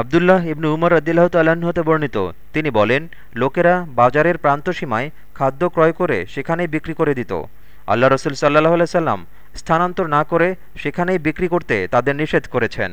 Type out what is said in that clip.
আবদুল্লাহ ইবনু উমর আদিল্লাহ তাল্লাহ্ন হতে বর্ণিত। তিনি বলেন, লোকেরা বাজারের প্রান্তসীমায় খাদ্য ক্রয় করে সেখানেই বিক্রি করে দিত। আল্লাহ রসুল সাল্লাহ সাল্লাম স্থানান্তর না করে সেখানেই বিক্রি করতে তাদের নিষেধ করেছেন।